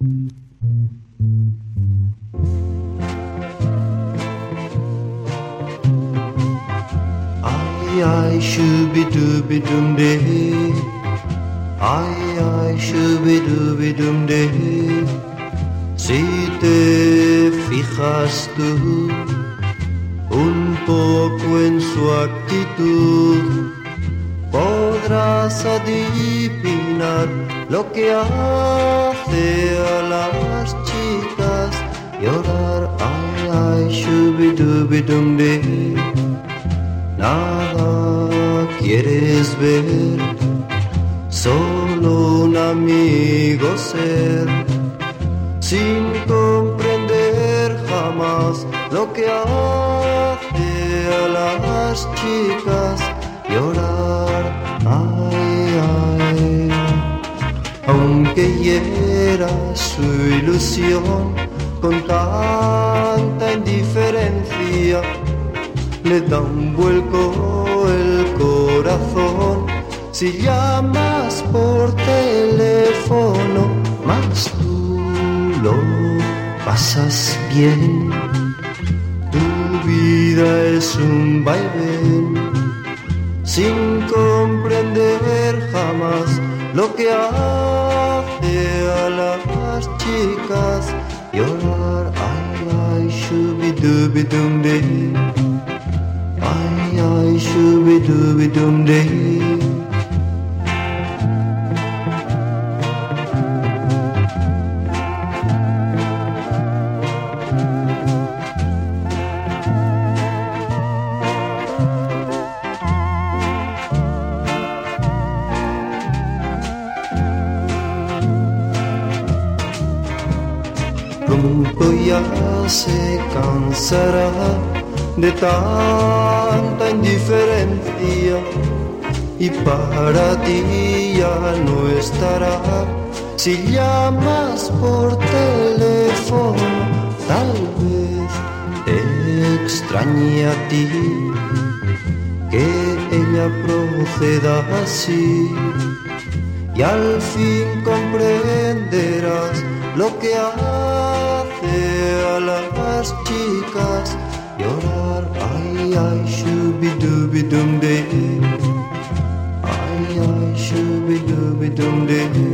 Ay, ay, shubi dubi dum de. Ay, ay, shubi dubi dum de. Si te fijas tú un poco en su actitud, podrás adivinar lo que hace a las chicas llorar. Ay, ay, shubi dubi dum de. Nada quieres ver, solo un amigo ser, sin comprender jamás lo que hace a las chicas llorar. Su ilusión con tanta indiferencia le da un vuelco el corazón. Si llamas por teléfono, más tú lo pasas bien. Tu vida es un vaivén, sin comprender jamás lo que hace a las chicas llorar. Ay, ay, shubi dubi dum dee. Ay, ay, shubi dubi dum dee. Pronto ya se cansará de tanta indiferencia. Y para ti ya no estará. Si llamas por teléfono, tal vez te extrañe a ti. Que ella proceda así. Y al fin comprenderás lo que hace a las chicas llorar. Ay, ay, shubi dubi dum de. Ay, ay, shubi dubi dum de.